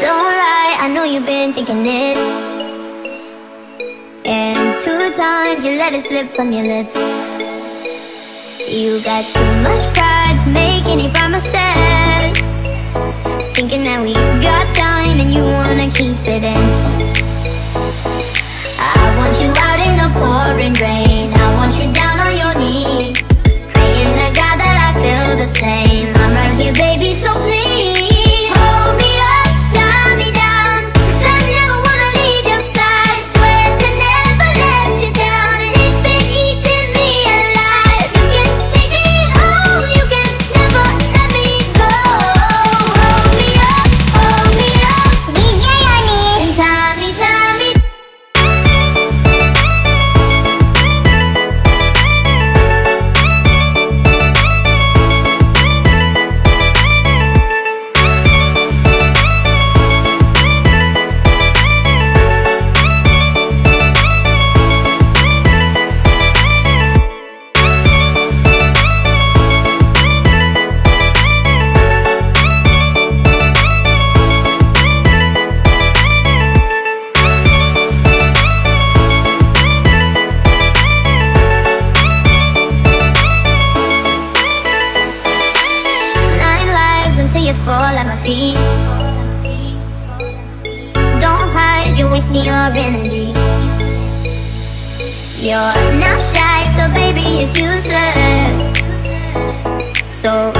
Don't lie, I know you've been thinking it. And two times you let it slip from your lips. You got too much pride to make any promises. Thinking that we got time and you wanna keep it in. Feet. Don't hide, you're wasting your energy. You're not shy, so baby, it's useless. So